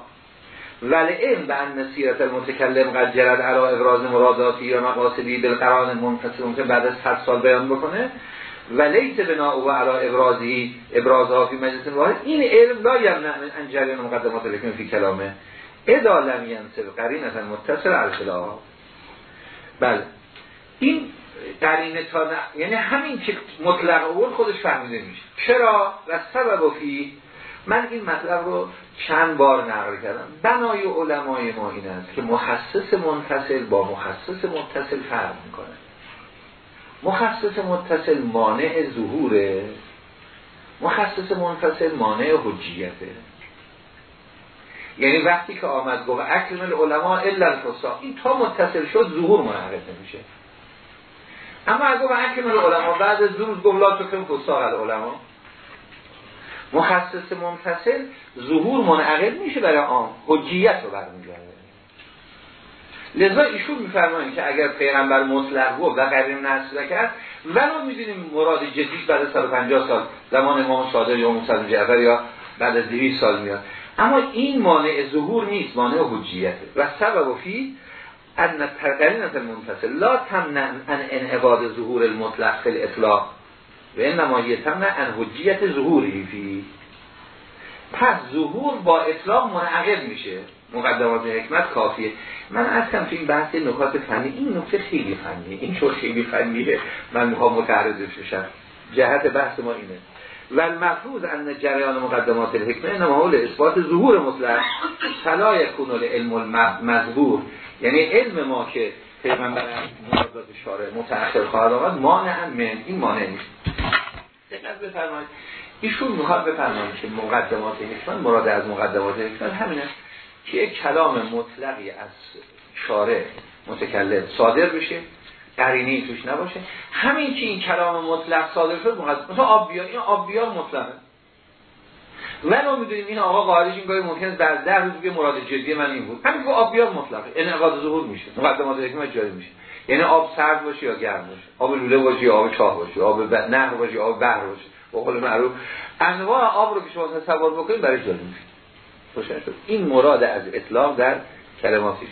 ولئن به ان سیرت المتکلم قد جرد علا ابراز مراداتی یا مقاصدی بالقران منفصل ممکن بعد از 100 سال بیان بکنه ولیت بنا و علا ابرازی ابرازها فی مجلس واحد. این علم لا یمنع من ان مقدمات لکن فی کلامه. ادا لم ینصب قرینتا متصل الخلاف بله. این قرینه تا یعنی همین که مطلق اول خودش فهمیده میشه. چرا؟ و سبب فی من این مطلب رو چند بار نقل کردم. بنای علمای ما این است که مخصص منتصل با مخصص متصل فرق می‌کنه. مخصص متصل مانع ظهوره مخصص منفصل مانع حجیته. یعنی وقتی که آمد گفت اکرم العلماء الا الفساق این تا متصل شد ظهور منعقد نمیشه. اما اگه گفت اکرم العلماء بعد از روز گفت لا تکرم العلماء. مخصص منفصل ظهور منعقد میشه برای آن حجیت رو برمیگرده لذا ایشون میفرمایند که اگر پیغمبر مطلق و قرین نصر کرد ولو می‌دونیم مراد جدیش بعد 150 سال زمان امام صادق یا موسی جعفر یا بعد از 200 سال میاد. اما این مانع ظهور نیست مانع حجیته و سبب فی ان قرینت المنفصل لا تمنع ان انعقاد ظهور المطلق فی الاطلاق. و این نمایه تمنع ان حجیت ظهوری فی پس ظهور با اطلاق منعقد میشه. مقدمات حکمت کافیه. من اصلا تو این بحث نکات فنی این نکته خیلی فنیه. این چون خیلی فنیه من می‌خوام متعرض بشم. جهت بحث ما اینه. و المفروض ان جریان مقدمات الحکمه انما حول اثبات ظهور مطلق. فلا یکون علم المذبور یعنی علم ما که پیغمبر مرادات شارع متأخر خواهد آمد مانع من این مانع نیست. دقت بفرمایید. ایشون می‌خواد بفرمایید که مقدمات حکمت مراد از مقدمات حکمت همین است که یک کلام مطلقی از شارع متکلم صادر بشه قرینی توش نباشه. همین که این کلام مطلق صادر شد مقدمات مثلا آبیار این آبیار مطلقه. من می‌دونیم این آقا قاعدش این گاهی ممکن است در ده روز بگه مراد جدی من این بود. همین که آبیار مطلقه. انعقاد ظهور میشه. مقدمات حکمت جاری میشه. یعنی آب سرد باشه یا گرم باشه؟ آب لوله باشه یا آب چاه باشه؟ آب ب... نهر باشه یا آب بحر باشه؟ به قول معروف. انواع آب رو که شما تصور بکنید برای جاری میشه این مراد از اطلاق در کلماتش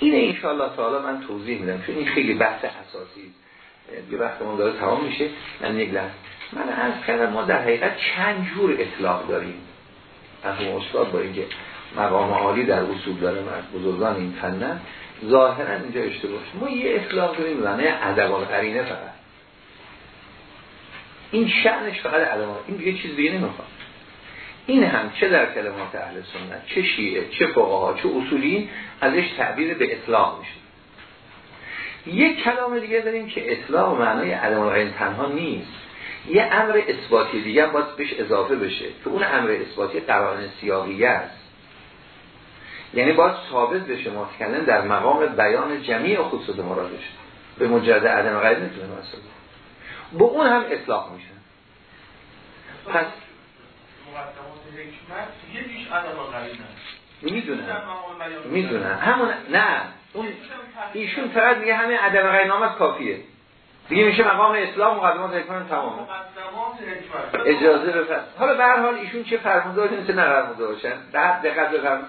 این ان الله تعالی من توضیح میدم. چون این خیلی بحث اساسی یه وقتمون داره تمام میشه. من یک لحظه. من از کردم ما در حقیقت چند جور اطلاق داریم. از استاد با اینکه مقام عالی در اصول داره از بزرگان این فنن ظاهرا اینجا اشتباه ما یه اطلاق داریم معنی ادب قرینه فقط. این شأنش فقط ادب این دیگه چیز دیگه نمی‌خواد. این هم چه در کلمات اهل سنت چه شیعه چه فقها چه اصولی ازش تعبیر به اطلاق میشه. یک کلام دیگه داریم که اطلاق معنای عدم غیر تنها نیست. یه امر اثباتی دیگه باید بهش اضافه بشه که اون امر اثباتی قرآن سیاقیه است. یعنی باید ثابت بشه متکلم در مقام بیان جمیع خصوص مرادش به مجرد عدم غیر نتونه مسئله با اون هم اطلاق میشه. پس می‌دونم می‌دونم همون نه. اون ایشون فقط میگه همه عدم غیر نامت کافیه. دیگه میشه مقام اسلام مقدمات حکمت تمامه اجازه بفرد حالا به هر حال ایشون چه فرموده باشن چه نفرموده باشن در دقت بفرم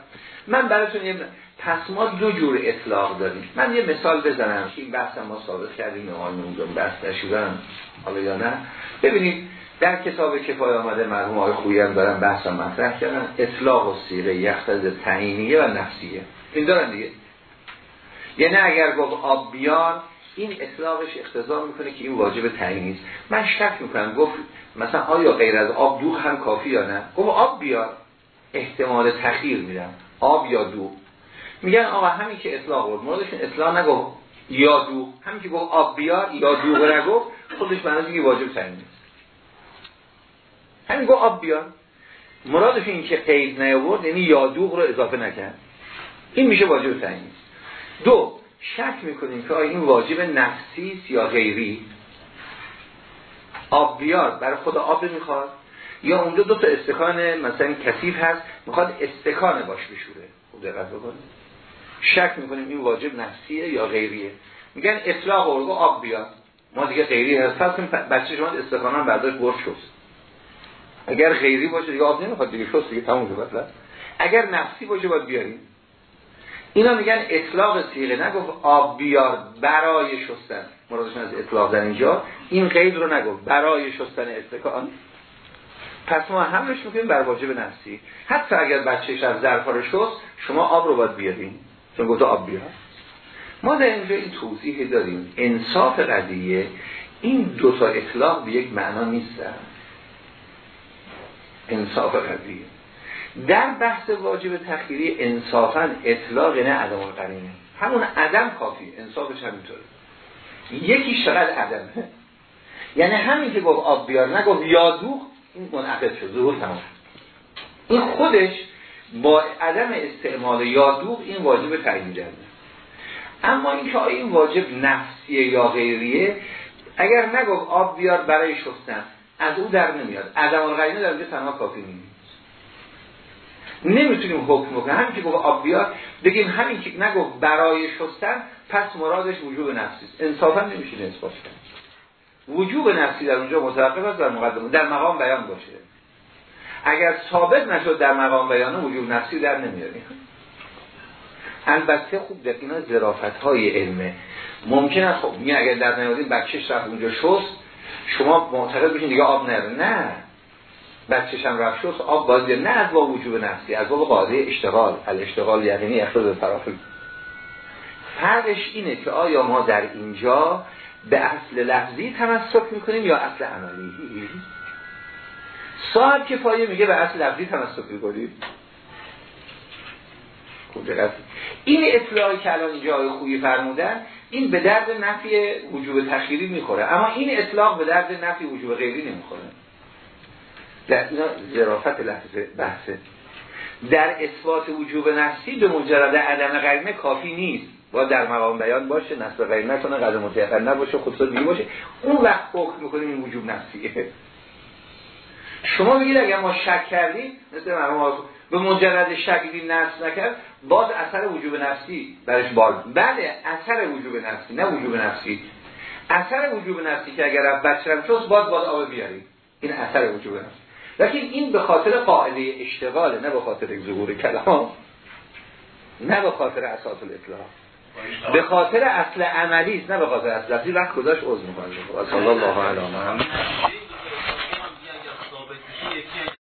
من براتون یه پس دو جور اطلاق داریم. من یه مثال بزنم. این بحث ما ثابت کردیم. آقای اونجا بحث نشودن حالا یا نه. ببینید در کتاب کفای آمده مرحوم های خویی هم دارن بحثا مطرح کردن. اطلاق و سیغه یختز تعینیه و نفسیه. این دارن دیگه. یعنی اگر گفت آب بیار این اطلاقش اختزار می‌کنه که این واجب تعیینی است من شک می‌کنم. گفت مثلا آیا غیر از آب دوغ هم کافی یا نه؟ گفت آب بیار. احتمال تخییر میدم. آب یا دوغ میگن آقا همین که اطلاق بود. موردشون اطلاق نگفت یا دوغ همین که گفت آب بیار یا دوغ نگفت خودش معنی که واجب تعیینی است همین گفت آب بیار. مرادش این که قید نیاورد یعنی یا دوغ رو اضافه نکرد. این میشه واجب تعیینی دو شک می‌کنیم که این واجب نفسی یا غیری؟ آب بیاد برای خود آب می‌خواد یا اونجا دو تا استکان مثلا کثیف هست می‌خواد استکان باش بشوره. خوب دقت بکنید. شک می‌کنیم این واجب نفسیه یا غیریه. میگن اطلاق ارگو آب بیاد ما دیگه غیری هست. پس بچه شما استکان هم برداشت برش شست. اگر غیری باشه دیگه آب نمی‌خواد دیگه شست دیگه تموم شد اگر نفسی باشه باید بیاریم. اینا میگن اطلاق سیغه نگفت آب بیار برای شستن. مرادشون از اطلاق در اینجا. این قید رو نگفت برای شستن استکان پس ما حملش می‌کنیم بر واجب نفسی. حتی اگر بچهش از ظرفا رو شست شما آب رو باید بیاریم چون گفت آب بیار. ما در اینجا این توضیح داریم. انصاف قضیه این دوتا اطلاق به یک معنا نیستن. انصاف قضیه. در بحث واجب تخیری انصافا اطلاق نه عدم قرینه همون عدم کافی. انصافش همینطوره. یکی شغل عدم یعنی همین که گفت آب بیار نگفت یا دوخ این منعقد شد ظهور تمام این خودش با عدم استعمال یا دوخ این واجب تعیین کرده اما این که این واجب نفسیه یا غیریه اگر نگفت آب بیار برای شستن از او در نمیاد. عدم القرینه در تنها کافی نیست. نمی‌تونیم حکم بکنیم. همین که گفت آب بیاد بگیم همین که نگفت برای شستن پس مرادش وجوب نفسی است. انصافا نمیشه نسبت کرد. وجوب نفسی در اونجا متوقف است در مقدمه. در مقام بیان باشه. اگر ثابت نشد در مقام بیان وجوب نفسی در نمیاریم البته خوب در اینا ظرافت های علمه. ممکن است خب می اگر در نیازین بچهش رفت اونجا شست شما معتقد بشین دیگه آب نره نه. بچهش هم رفت شست آب باید نه از با وجوب نفسی از باب قاعده اشتغال. الاشتغال یقینی اخراج طرف. فرقش اینه که آیا ما در اینجا به اصل لفظی تمسک می‌کنیم یا اصل عملی؟ صاحب که پایه میگه به اصل لفظی تمسک می‌کنیم این اطلاعی که الان اینجا خویی فرمودن این به درد نفی وجوب تخیری می‌خوره. اما این اطلاق به درد نفی وجوب غیری نمی‌خوره. در اینا ظرافت لحظه بحثه. در اثبات وجوب نفسی به مجرد عدم قرینه کافی نیست. با در مقام بیان باشه نصب قرینه کنه قدر متعقل نباشه بی باشه. اون وقت حکم می‌کنیم این وجوب نفسیه. شما بگید اگر ما شک کردیم مثل مرحوم به مجرد شک دین نفس نکرد باز اثر وجوب نفسی برش بار بله اثر وجوب نفسی نه وجوب نفسی. اثر وجوب نفسی که اگر بچرم شد باز باز آب بیاریم. این اثر وجوب نفسی. لیکن این به خاطر قاعده اشتغاله نه به خاطر ظهور کلام. نه به خاطر اساس الاطلاع به خاطر اصل عملی نه به خاطر اصل لفظی وقت گذاشت عذر می‌کنه صلی الله علیه و